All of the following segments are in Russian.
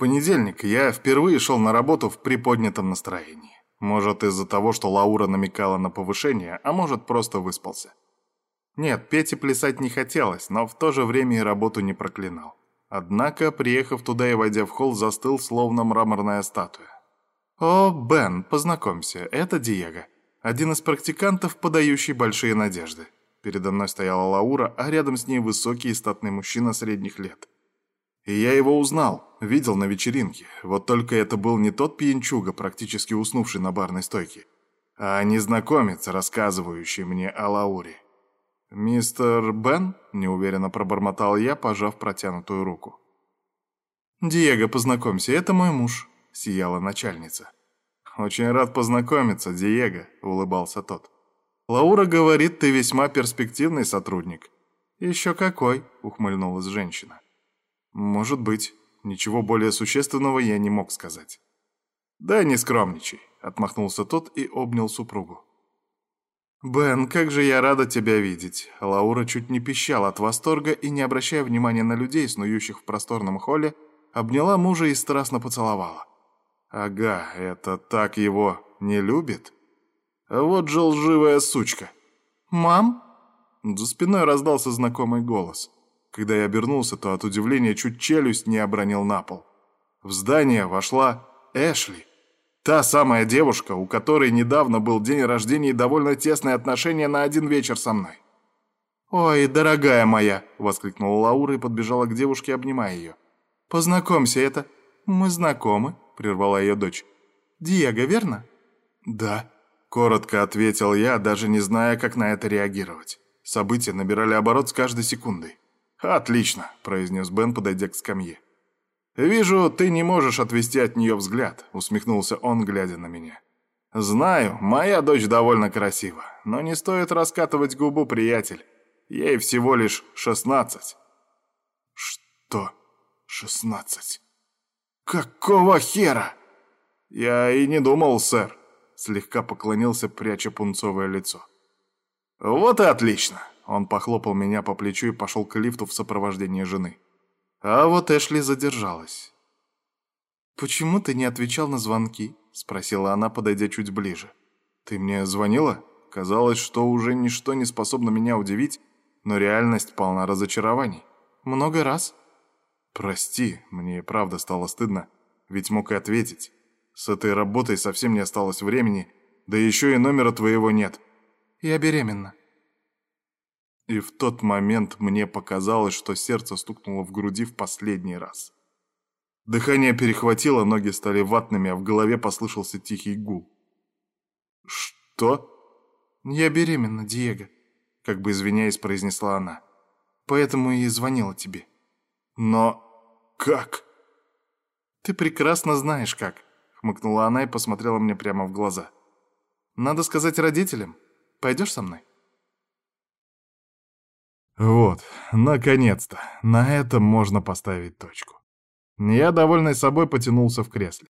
понедельник я впервые шел на работу в приподнятом настроении. Может, из-за того, что Лаура намекала на повышение, а может, просто выспался. Нет, петь и плясать не хотелось, но в то же время и работу не проклинал. Однако, приехав туда и войдя в холл, застыл, словно мраморная статуя. «О, Бен, познакомься, это Диего, один из практикантов, подающий большие надежды». Передо мной стояла Лаура, а рядом с ней высокий и статный мужчина средних лет. И я его узнал, видел на вечеринке. Вот только это был не тот пьянчуга, практически уснувший на барной стойке, а незнакомец, рассказывающий мне о Лауре. «Мистер Бен?» – неуверенно пробормотал я, пожав протянутую руку. «Диего, познакомься, это мой муж», – сияла начальница. «Очень рад познакомиться, Диего», – улыбался тот. «Лаура говорит, ты весьма перспективный сотрудник». «Еще какой», – ухмыльнулась женщина. «Может быть. Ничего более существенного я не мог сказать». «Да не скромничай», — отмахнулся тот и обнял супругу. «Бен, как же я рада тебя видеть!» Лаура чуть не пищала от восторга и, не обращая внимания на людей, снующих в просторном холле, обняла мужа и страстно поцеловала. «Ага, это так его не любит?» «Вот же лживая сучка!» «Мам?» За спиной раздался знакомый голос. Когда я обернулся, то от удивления чуть челюсть не обронил на пол. В здание вошла Эшли. Та самая девушка, у которой недавно был день рождения и довольно тесные отношения на один вечер со мной. «Ой, дорогая моя!» — воскликнула Лаура и подбежала к девушке, обнимая ее. «Познакомься, это...» «Мы знакомы», — прервала ее дочь. «Диего, верно?» «Да», — коротко ответил я, даже не зная, как на это реагировать. События набирали оборот с каждой секундой. «Отлично», — произнес Бен, подойдя к скамье. «Вижу, ты не можешь отвести от нее взгляд», — усмехнулся он, глядя на меня. «Знаю, моя дочь довольно красива, но не стоит раскатывать губу, приятель. Ей всего лишь шестнадцать». «Что шестнадцать? Какого хера?» «Я и не думал, сэр», — слегка поклонился, пряча пунцовое лицо. «Вот и отлично. Он похлопал меня по плечу и пошел к лифту в сопровождении жены. А вот Эшли задержалась. «Почему ты не отвечал на звонки?» — спросила она, подойдя чуть ближе. «Ты мне звонила? Казалось, что уже ничто не способно меня удивить, но реальность полна разочарований. Много раз?» «Прости, мне правда стало стыдно, ведь мог и ответить. С этой работой совсем не осталось времени, да еще и номера твоего нет». «Я беременна», и в тот момент мне показалось, что сердце стукнуло в груди в последний раз. Дыхание перехватило, ноги стали ватными, а в голове послышался тихий гул. «Что?» «Я беременна, Диего», — как бы извиняясь, произнесла она. «Поэтому и звонила тебе». «Но как?» «Ты прекрасно знаешь, как», — хмыкнула она и посмотрела мне прямо в глаза. «Надо сказать родителям. Пойдешь со мной?» Вот, наконец-то, на этом можно поставить точку. Я, довольный собой, потянулся в кресле.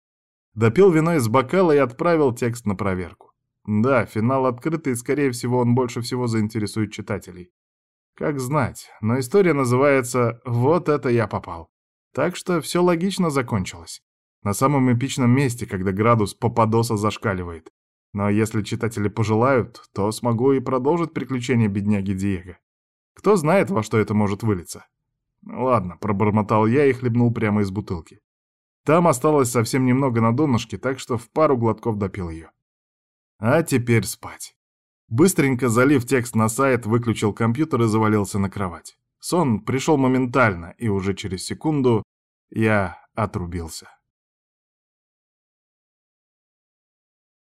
Допил вино из бокала и отправил текст на проверку. Да, финал открытый, и, скорее всего, он больше всего заинтересует читателей. Как знать, но история называется «Вот это я попал». Так что все логично закончилось. На самом эпичном месте, когда градус попадоса зашкаливает. Но если читатели пожелают, то смогу и продолжить приключения бедняги Диего. Кто знает, во что это может вылиться. Ладно, пробормотал я и хлебнул прямо из бутылки. Там осталось совсем немного на донышке, так что в пару глотков допил ее. А теперь спать. Быстренько залив текст на сайт, выключил компьютер и завалился на кровать. Сон пришел моментально, и уже через секунду я отрубился.